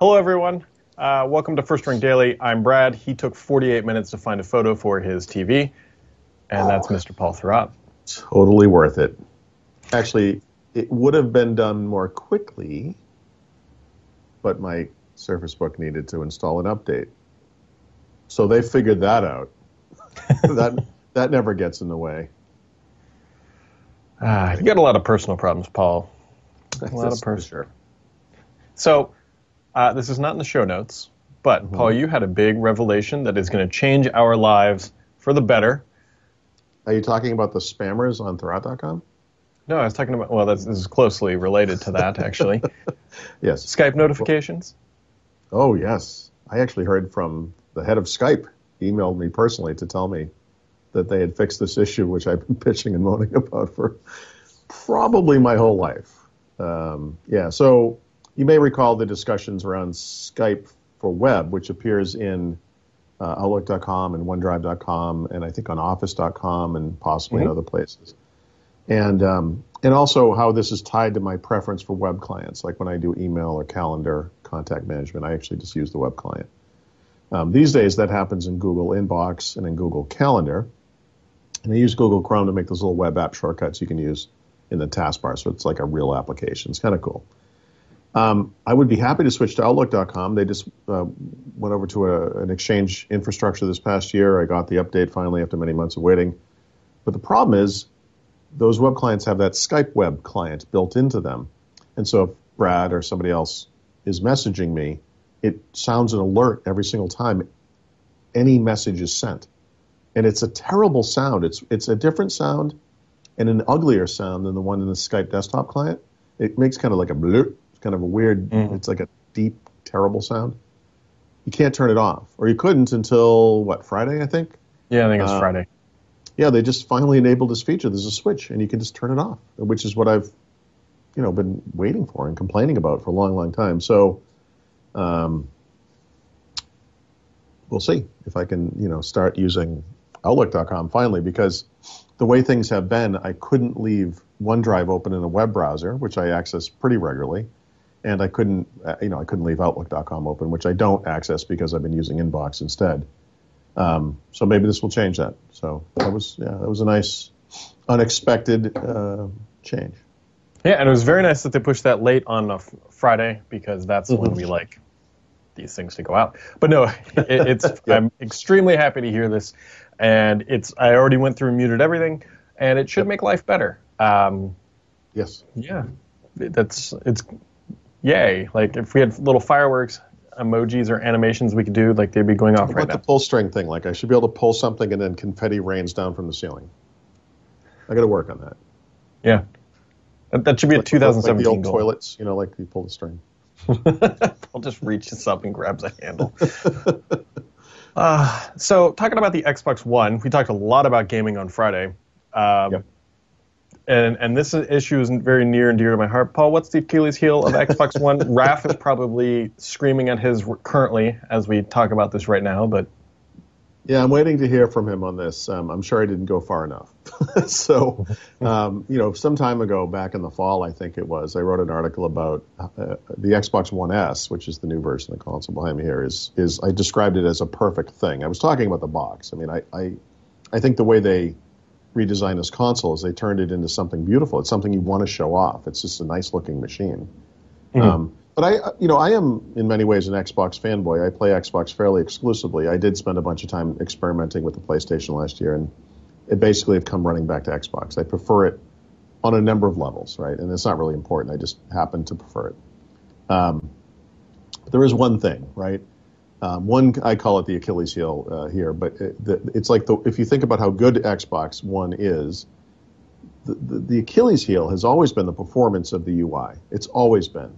Hello, everyone. Uh, welcome to First Ring Daily. I'm Brad. He took 48 minutes to find a photo for his TV, and that's Mr. Paul Thurrott. Totally worth it. Actually, it would have been done more quickly, but my Surface Book needed to install an update. So they figured that out. that that never gets in the way. Ah, you got a lot of personal problems, Paul. A lot of personal. Sure. So, uh, this is not in the show notes, but Mm-hmm. Paul, you had a big revelation that is going to change our lives for the better. Are you talking about the spammers on Thurrott.com? No, I was talking about. Well, that's, this is closely related to that, actually. Yes. Skype notifications. Oh, yes. I actually heard from the head of Skype. Emailed me personally to tell me that they had fixed this issue, which I've been pitching and moaning about for probably my whole life. Um, yeah, so you may recall the discussions around Skype for web, which appears in uh, Outlook.com and OneDrive.com, and I think on Office.com and possibly in other places. And um, and also how this is tied to my preference for web clients, like when I do email or calendar contact management, I actually just use the web client. Um, these days, that happens in Google Inbox and in Google Calendar. And I use Google Chrome to make those little web app shortcuts you can use in the taskbar, so it's like a real application. It's kind of cool. Um, I would be happy to switch to Outlook.com. They just uh, went over to a, an Exchange infrastructure this past year. I got the update finally after many months of waiting. But the problem is, those web clients have that Skype web client built into them. And so if Brad or somebody else is messaging me, it sounds an alert every single time any message is sent. And it's a terrible sound. It's it's a different sound and an uglier sound than the one in the Skype desktop client. It makes kind of like a blur, it's kind of a weird, it's like a deep, terrible sound. You can't turn it off. Or you couldn't until what, Friday, I think? Yeah, I think it's Uh, Friday. yeah, they just finally enabled this feature. There's a switch, and you can just turn it off, which is what I've, you know, been waiting for and complaining about for a long, long time. So, um, we'll see if I can, you know, start using Outlook.com finally, because the way things have been, I couldn't leave OneDrive open in a web browser, which I access pretty regularly, and I couldn't, uh, you know, I couldn't leave Outlook.com open, which I don't access because I've been using Inbox instead. Um, so maybe this will change that. So that was yeah, that was a nice, unexpected uh, change. Yeah, and it was very nice that they pushed that late on a f- Friday because that's when Mm-hmm. we like these things to go out. But no, it, it's I'm extremely happy to hear this, and it's I already went through and muted everything, and it should make life better. Um, Yes. yeah, that's it's yay. Like if we had little fireworks emojis or animations we could do, like they'd be going off What right about the pull string thing? Like I should be able to pull something and then confetti rains down from the ceiling. I got to work on that. Yeah, that, that should be a Like, 2017 like the old goal. toilets, you know, like you pull the string. I'll just reaches up and grabs a handle. uh, so, talking about the Xbox One, we talked a lot about gaming on Friday. Um, Yep. And, and this issue is very near and dear to my heart. Paul, what's the Achilles heel of Xbox One? Raph is probably screaming at his currently as we talk about this right now, but Yeah, I'm waiting to hear from him on this. Um, I'm sure I didn't go far enough. so, um, you know, some time ago, back in the fall, I think it was, I wrote an article about uh, the Xbox One S, which is the new version of the console behind me here. Is is I described it as a perfect thing. I was talking about the box. I mean, I I, I think the way they redesigned this console is they turned it into something beautiful. It's something you want to show off. It's just a nice looking machine. Um, but I, you know, I am in many ways an Xbox fanboy. I play Xbox fairly exclusively. I did spend a bunch of time experimenting with the PlayStation last year, and it basically have come running back to Xbox. I prefer it on a number of levels, right? And it's not really important. I just happen to prefer it. Um, there is one thing, right? Um, one, I call it the Achilles heel uh, here, but it, the, it's like the, if you think about how good Xbox One is, the, the, the Achilles heel has always been the performance of the UI. It's always been.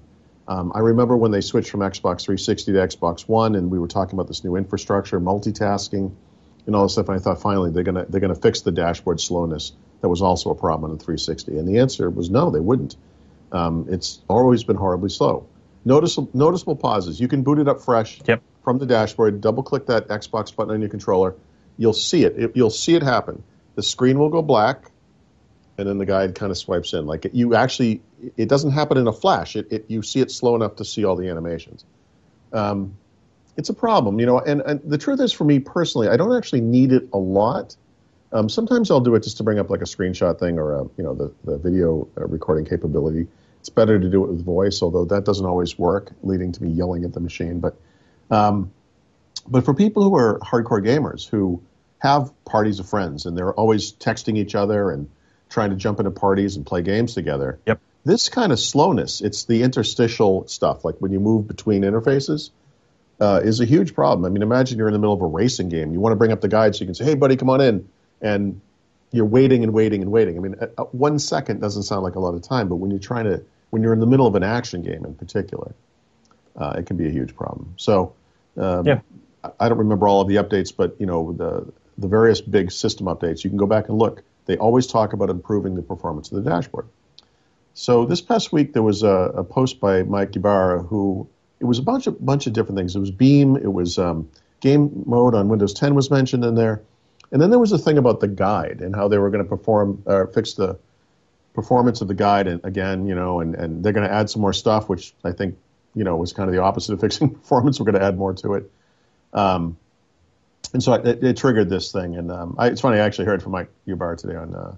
Um, I remember when they switched from Xbox 360 to Xbox One, and we were talking about this new infrastructure, multitasking, and all this stuff. And I thought finally they're gonna they're gonna fix the dashboard slowness that was also a problem on the 360. And the answer was no, they wouldn't. Um, it's always been horribly slow. Noticeable noticeable pauses. You can boot it up fresh Yep. From the dashboard. Double click that Xbox button on your controller. You'll see it. it. You'll see it happen. The screen will go black, and then the guide kind of swipes in. Like it, you actually, it doesn't happen in a flash. It, it you see it slow enough to see all the animations. um, it's a problem, you know. And, and the truth is, for me personally, I don't actually need it a lot. Um, sometimes I'll do it just to bring up like a screenshot thing or a, you know the the video uh, recording capability. It's better to do it with voice, although that doesn't always work, leading to me yelling at the machine. But um, but for people who are hardcore gamers who have parties of friends and they're always texting each other and trying to jump into parties and play games together. Yep. This kind of slowness, it's the interstitial stuff, like when you move between interfaces, uh, is a huge problem. I mean, imagine you're in the middle of a racing game. You want to bring up the guide so you can say, hey, buddy, come on in. And you're waiting and waiting and waiting. I mean, one second doesn't sound like a lot of time, but when you're trying to, when you're in the middle of an action game in particular, uh, it can be a huge problem. So, um, yeah. I don't remember all of the updates, but you know the the various big system updates. You can go back and look. They always talk about improving the performance of the dashboard. So this past week there was a, a post by Mike Ybarra who it was a bunch of bunch of different things. It was Beam, it was um, game mode on Windows 10 was mentioned in there, and then there was a thing about the guide and how they were going to perform or fix the performance of the guide and again, you know, and, and they're going to add some more stuff, which I think you know it was kind of the opposite of fixing performance. We're going to add more to it. Um, and so it, it, triggered this thing. And um, I, it's funny, I actually heard from Mike Ybarra today on uh,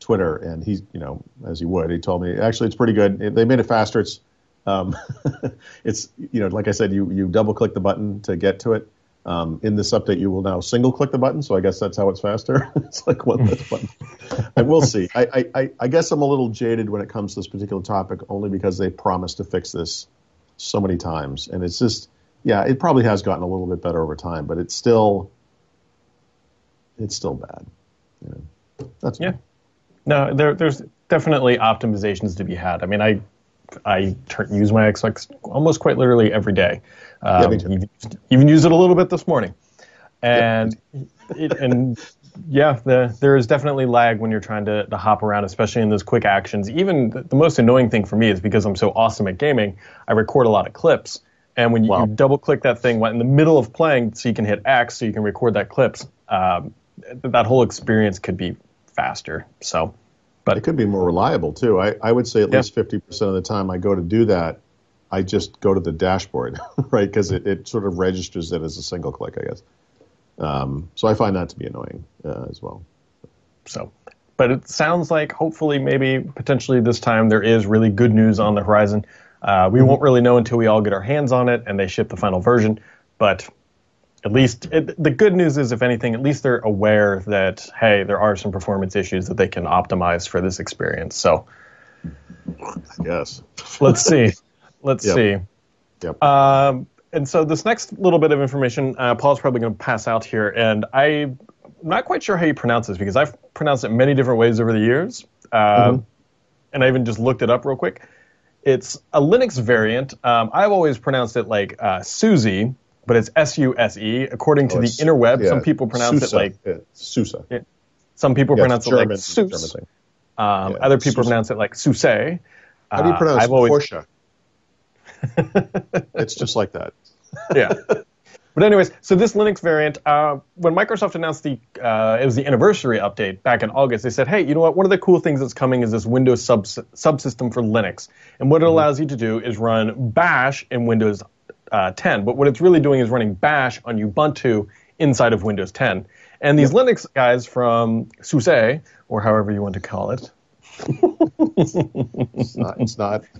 Twitter, and he, you know, as he would, he told me actually it's pretty good. It, they made it faster. It's, um, it's, you know, like I said, you you double click the button to get to it. Um, in this update, you will now single click the button, so I guess that's how it's faster. it's like one less button. and we'll see. I, I, I guess I'm a little jaded when it comes to this particular topic, only because they promised to fix this so many times, and it's just yeah, it probably has gotten a little bit better over time, but it's still it's still bad. You know, that's yeah. No, there, there's definitely optimizations to be had. I mean, I I turn, use my Xbox almost quite literally every day. Um, yeah, even, even used it a little bit this morning, and it, and yeah, the, there is definitely lag when you're trying to, to hop around, especially in those quick actions. Even the, the most annoying thing for me is because I'm so awesome at gaming, I record a lot of clips and when you, wow. you double click that thing in the middle of playing, so you can hit X, so you can record that clips, um, that whole experience could be faster. So, but it could be more reliable too. I, I would say at yeah. least fifty percent of the time I go to do that, I just go to the dashboard, right? Because it, it sort of registers it as a single click, I guess. Um, so I find that to be annoying uh, as well. So, but it sounds like hopefully, maybe potentially this time there is really good news on the horizon. Uh, we mm-hmm. won't really know until we all get our hands on it and they ship the final version. But at least it, the good news is, if anything, at least they're aware that hey, there are some performance issues that they can optimize for this experience. So, I guess let's see, let's yep. see. Yep. Um, and so this next little bit of information, uh, Paul's probably going to pass out here, and I'm not quite sure how you pronounce this because I've pronounced it many different ways over the years, uh, mm-hmm. and I even just looked it up real quick. It's a Linux variant. Um, I've always pronounced it like uh, SUSE, but it's S U S E. According to oh, the interweb, yeah. some people pronounce SUSE. it like yeah. SUSE. Yeah. Some people yeah, pronounce German, it like SUS. Um, other people SUSE. pronounce it like SUSE. How do you uh, pronounce uh, always... Porsche? It's just like that. yeah. But anyways, so this Linux variant, uh, when Microsoft announced the uh, it was the anniversary update back in August, they said, hey, you know what? One of the cool things that's coming is this Windows sub- subsystem for Linux, and what it mm-hmm. allows you to do is run Bash in Windows uh, 10. But what it's really doing is running Bash on Ubuntu inside of Windows 10. And these yep. Linux guys from SUSE, or however you want to call it, it's not. It's not.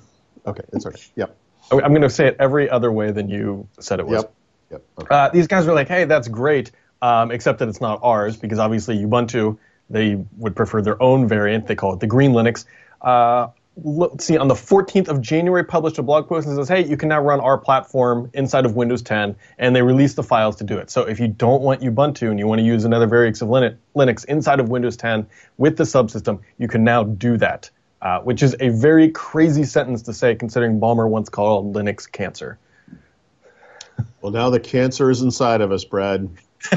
Okay, it's okay. Yep. I'm going to say it every other way than you said it was. Yep. Yep. Okay. Uh, these guys were like, hey, that's great, um, except that it's not ours because obviously Ubuntu, they would prefer their own variant. They call it the Green Linux. Uh, let's see, on the 14th of January, published a blog post and says, hey, you can now run our platform inside of Windows 10, and they released the files to do it. So if you don't want Ubuntu and you want to use another variant of Linux inside of Windows 10 with the subsystem, you can now do that, uh, which is a very crazy sentence to say considering Ballmer once called Linux cancer. Well, now the cancer is inside of us, Brad.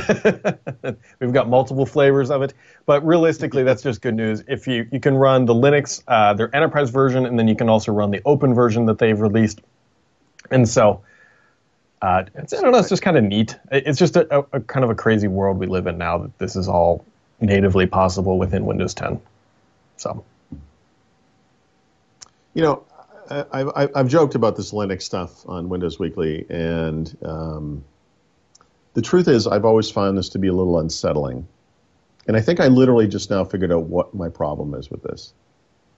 We've got multiple flavors of it, but realistically, that's just good news. If you you can run the Linux, uh, their enterprise version, and then you can also run the open version that they've released. And so, uh, I don't know, it's just kind of neat. It's just a, a, a kind of a crazy world we live in now that this is all natively possible within Windows 10. So, you know, I, have joked about this Linux stuff on Windows Weekly, and um, the truth is, I've always found this to be a little unsettling. And I think I literally just now figured out what my problem is with this.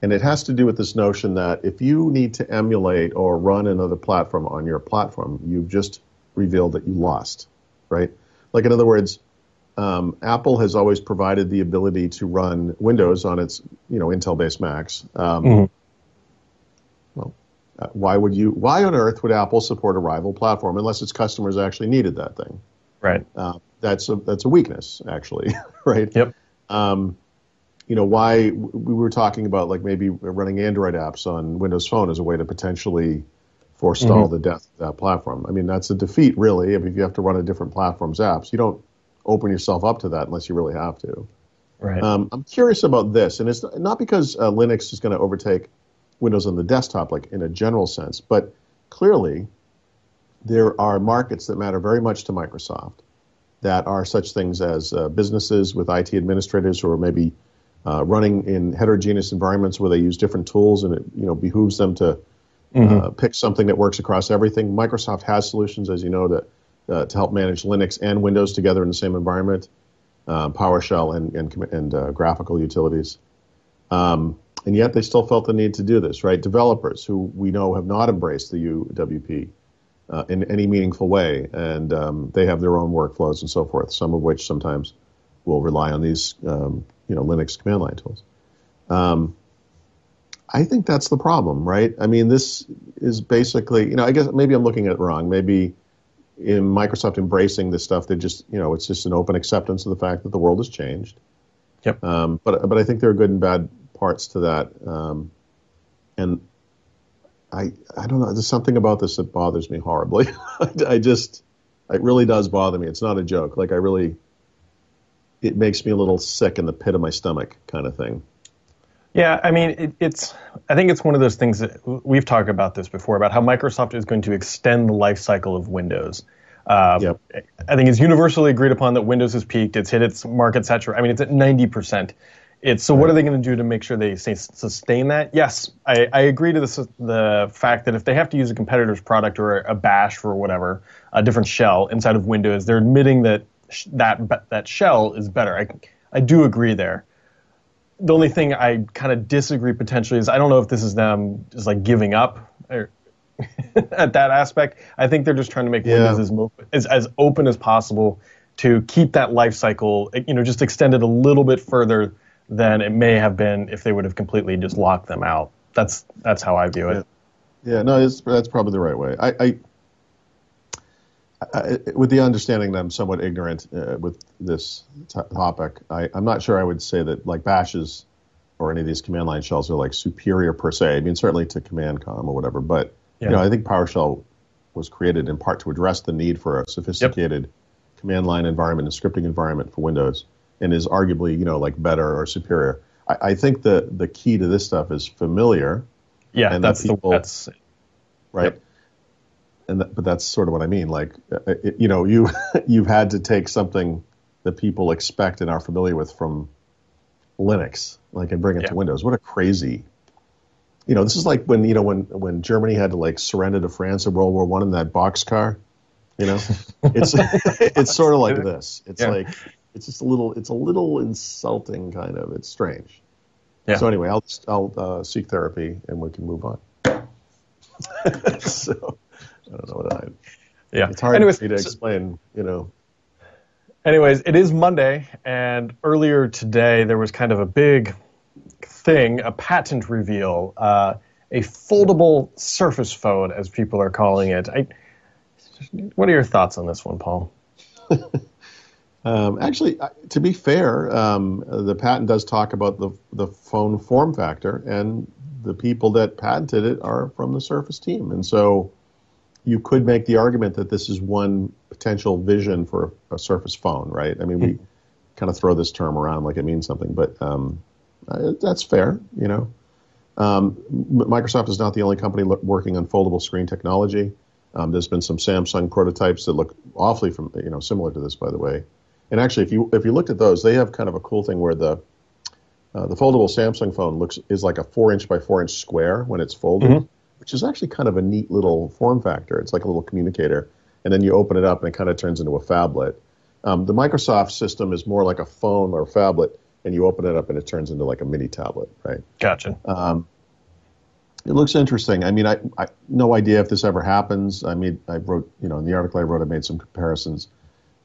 And it has to do with this notion that if you need to emulate or run another platform on your platform, you've just revealed that you lost, right? Like, in other words, um, Apple has always provided the ability to run Windows on its, you know, Intel-based Macs. Um, mm-hmm. Why would you? Why on earth would Apple support a rival platform unless its customers actually needed that thing? Right. Uh, that's a that's a weakness, actually. right. Yep. Um, you know why we were talking about like maybe running Android apps on Windows Phone as a way to potentially forestall mm-hmm. the death of that platform. I mean, that's a defeat, really. I mean, if you have to run a different platform's apps, you don't open yourself up to that unless you really have to. Right. Um, I'm curious about this, and it's not because uh, Linux is going to overtake Windows on the desktop, like in a general sense, but clearly there are markets that matter very much to Microsoft that are such things as uh, businesses with IT administrators who are maybe uh, running in heterogeneous environments where they use different tools, and it you know behooves them to mm-hmm. uh, pick something that works across everything. Microsoft has solutions, as you know, to uh, to help manage Linux and Windows together in the same environment, uh, PowerShell and and, and uh, graphical utilities. Um, and yet they still felt the need to do this, right? Developers who we know have not embraced the UWP uh, in any meaningful way, and um, they have their own workflows and so forth. Some of which sometimes will rely on these, um, you know, Linux command line tools. Um, I think that's the problem, right? I mean, this is basically, you know, I guess maybe I'm looking at it wrong. Maybe in Microsoft embracing this stuff, they just, you know, it's just an open acceptance of the fact that the world has changed. Yep. Um, but but I think there are good and bad parts to that, um, and I I don't know. There's something about this that bothers me horribly. I just it really does bother me. It's not a joke. Like I really, it makes me a little sick in the pit of my stomach, kind of thing. Yeah, I mean, it, it's. I think it's one of those things that we've talked about this before about how Microsoft is going to extend the life cycle of Windows. Uh, yep. I think it's universally agreed upon that Windows has peaked. It's hit its market saturation. I mean, it's at ninety percent. It's so. What are they going to do to make sure they sustain that? Yes, I, I agree to this, the fact that if they have to use a competitor's product or a bash for whatever, a different shell inside of Windows, they're admitting that that that shell is better. I I do agree there. The only thing I kind of disagree potentially is I don't know if this is them just like giving up or, at that aspect. I think they're just trying to make yeah. Windows as, as as open as possible to keep that life cycle, you know, just extend it a little bit further than it may have been if they would have completely just locked them out. That's that's how I view it. Yeah, yeah no, that's probably the right way. I, I, I, with the understanding that I'm somewhat ignorant uh, with this t- topic, I, am not sure I would say that like bashes or any of these command line shells are like superior per se. I mean, certainly to command com or whatever, but yeah. you know, I think PowerShell was created in part to address the need for a sophisticated yep. command line environment and scripting environment for Windows and is arguably you know like better or superior. I, I think the the key to this stuff is familiar. Yeah, and that's that people, the, that's right. Yep. And that, but that's sort of what I mean. Like, uh, it, you know, you you've had to take something that people expect and are familiar with from Linux, like, and bring it yeah. to Windows. What a crazy you know, this is like when you know when when Germany had to like surrender to France in World War One in that boxcar. You know, it's it's sort of like this. It's yeah. like it's just a little it's a little insulting kind of. It's strange. Yeah. so anyway i'll i'll uh, seek therapy and we can move on. So i don't know what i yeah. it's hard anyways, for me to explain you know. Anyways it is monday and earlier today there was kind of a big thing a patent reveal uh, a foldable surface phone as people are calling it. I, what are your thoughts on this one paul Um, actually, to be fair, um, the patent does talk about the the phone form factor, and the people that patented it are from the Surface team, and so you could make the argument that this is one potential vision for a Surface phone, right? I mean, we hmm. kind of throw this term around like it means something, but um, uh, that's fair, you know. Um, Microsoft is not the only company working on foldable screen technology. Um, there's been some Samsung prototypes that look awfully from you know similar to this, by the way. And actually, if you if you looked at those, they have kind of a cool thing where the uh, the foldable Samsung phone looks is like a four inch by four inch square when it's folded, mm-hmm. which is actually kind of a neat little form factor. It's like a little communicator, and then you open it up and it kind of turns into a phablet. Um, the Microsoft system is more like a phone or a phablet, and you open it up and it turns into like a mini tablet, right? Gotcha. Um, it looks interesting. I mean, I, I no idea if this ever happens. I mean, I wrote, you know, in the article I wrote, I made some comparisons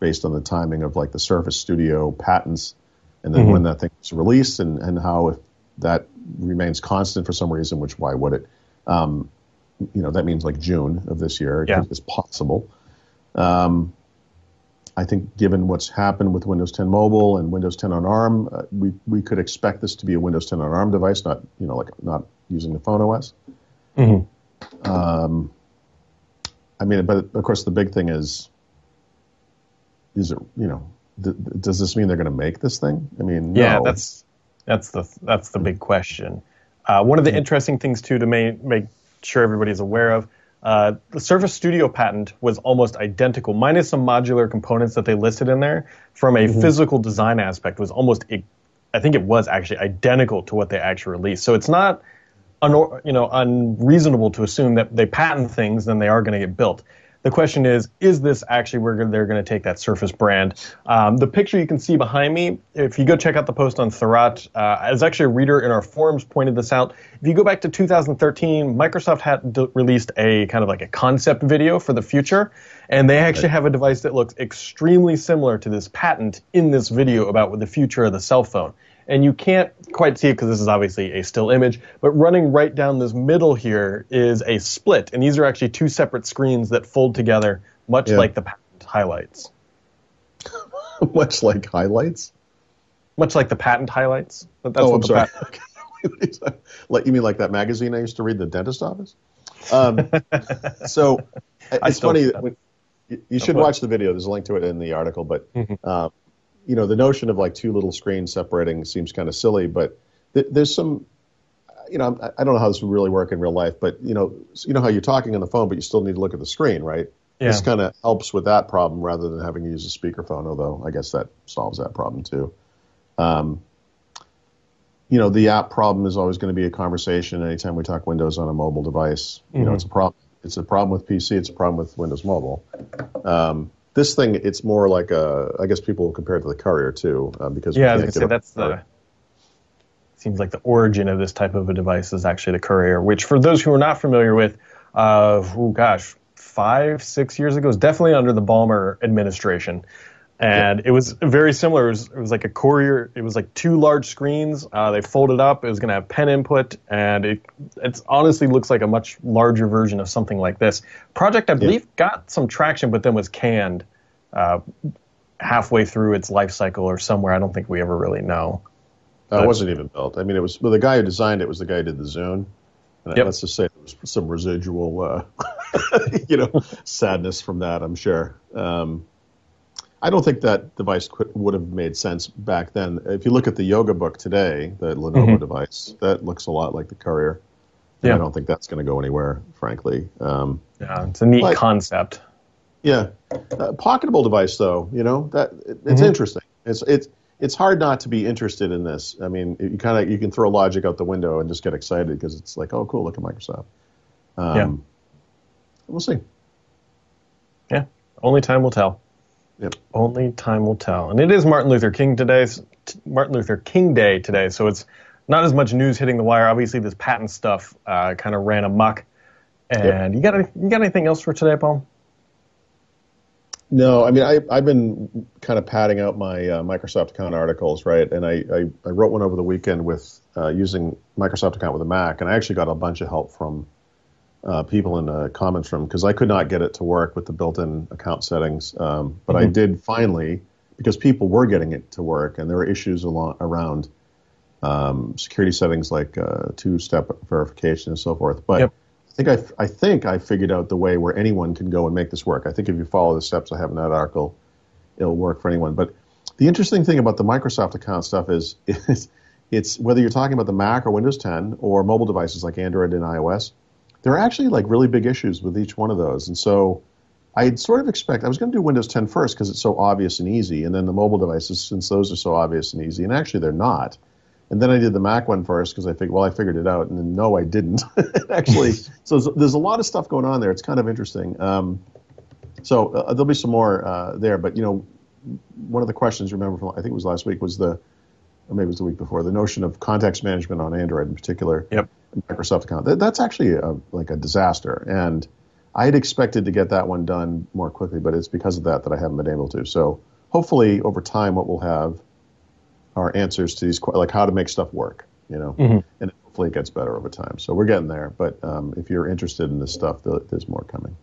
based on the timing of like the Surface Studio patents, and then mm-hmm. when that thing was released, and and how if that remains constant for some reason, which why would it? Um, you know, that means like June of this year yeah. is possible. Um, I think given what's happened with Windows 10 Mobile and Windows 10 on ARM, uh, we we could expect this to be a Windows 10 on ARM device, not you know like not using the phone OS. Mm-hmm. Um, I mean, but of course the big thing is, is it you know, th- does this mean they're going to make this thing? I mean, no. yeah, that's that's the that's the big question. Uh, one of the mm-hmm. interesting things too to make make sure everybody's aware of uh, the Surface Studio patent was almost identical, minus some modular components that they listed in there. From a mm-hmm. physical design aspect, was almost, I think it was actually identical to what they actually released. So it's not, un, you know, unreasonable to assume that they patent things, then they are going to get built. The question is, is this actually where they're going to take that Surface brand? Um, the picture you can see behind me, if you go check out the post on Thurrott, uh, as actually a reader in our forums pointed this out. If you go back to 2013, Microsoft had d- released a kind of like a concept video for the future, and they actually have a device that looks extremely similar to this patent in this video about the future of the cell phone and you can't quite see it because this is obviously a still image, but running right down this middle here is a split, and these are actually two separate screens that fold together, much yeah. like the patent highlights. much like highlights? Much like the patent highlights. That's oh, I'm sorry. Patent... you mean like that magazine I used to read, the dentist office? Um, so it's funny. When, you, you should watch the video. There's a link to it in the article, but mm-hmm. uh, you know, the notion of like two little screens separating seems kind of silly, but th- there's some, you know, I don't know how this would really work in real life, but you know, you know how you're talking on the phone, but you still need to look at the screen, right? Yeah. This kind of helps with that problem rather than having to use a speakerphone, although I guess that solves that problem too. Um, you know, the app problem is always going to be a conversation anytime we talk Windows on a mobile device. You mm-hmm. know, it's a problem. It's a problem with PC. It's a problem with Windows Mobile. Um, this thing, it's more like a. I guess people compare it to the Courier too, uh, because yeah, I was gonna say that's the. Seems like the origin of this type of a device is actually the Courier, which for those who are not familiar with, uh, oh gosh, five six years ago, is definitely under the Ballmer administration and it was very similar. It was, it was, like a courier. It was like two large screens. Uh, they folded up. It was going to have pen input, and it it's honestly looks like a much larger version of something like this. Project, I believe, yeah. got some traction, but then was canned uh, halfway through its life cycle or somewhere. I don't think we ever really know. Uh, it wasn't even built. I mean, it was well, the guy who designed it was the guy who did the Zune. And yep. let's just say there was some residual, uh, you know, sadness from that. I'm sure. Um, I don't think that device would have made sense back then. If you look at the Yoga Book today, the Lenovo mm-hmm. device, that looks a lot like the Courier. Yeah. I don't think that's going to go anywhere, frankly. Um, yeah, it's a neat but, concept. Yeah, uh, pocketable device though, you know that it, it's mm-hmm. interesting. It's it's it's hard not to be interested in this. I mean, you kind of you can throw logic out the window and just get excited because it's like, oh, cool, look at Microsoft. Um, yeah, we'll see. Yeah, only time will tell. Yep. Only time will tell. And it is Martin Luther King today, Martin Luther King Day today, so it's not as much news hitting the wire. Obviously, this patent stuff uh, kind of ran amok. And yep. you got any, you got anything else for today, Paul? No, I mean I, I've been kind of padding out my uh, Microsoft account articles, right? And I, I, I wrote one over the weekend with uh, using Microsoft account with a Mac, and I actually got a bunch of help from uh, people in the comments room because I could not get it to work with the built-in account settings. Um, but mm-hmm. I did finally because people were getting it to work, and there were issues along, around um, security settings like uh, two-step verification and so forth. But yep. I think I, I think I figured out the way where anyone can go and make this work. I think if you follow the steps I have in that article, it'll work for anyone. But the interesting thing about the Microsoft account stuff is, is it's whether you're talking about the Mac or Windows 10 or mobile devices like Android and iOS there are actually like really big issues with each one of those. And so I'd sort of expect I was going to do Windows 10 first because it's so obvious and easy, and then the mobile devices since those are so obvious and easy, and actually they're not. And then I did the Mac one first because I figured, well, I figured it out. And then, no, I didn't. Actually, so there's a lot of stuff going on there. It's kind of interesting. Um, so uh, there'll be some more uh, there. But, you know, one of the questions, remember, from, I think it was last week, was the, or maybe it was the week before, the notion of context management on Android in particular. Yep. Microsoft account. That, that's actually a, like a disaster. And I had expected to get that one done more quickly, but it's because of that that I haven't been able to. So hopefully over time, what we'll have are answers to these, like how to make stuff work, you know, mm-hmm. and hopefully it gets better over time. So we're getting there. But um, if you're interested in this stuff, there's more coming.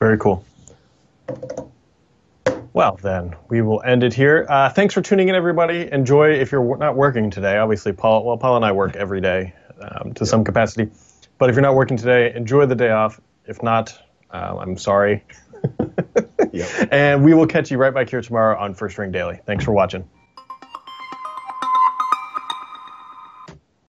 Very cool. Well, then we will end it here. Uh, thanks for tuning in, everybody. Enjoy if you're not working today. Obviously, Paul. Well, Paul and I work every day um, to some capacity, but if you're not working today, enjoy the day off. If not, uh, I'm sorry. yep. And we will catch you right back here tomorrow on First Ring Daily. Thanks for watching.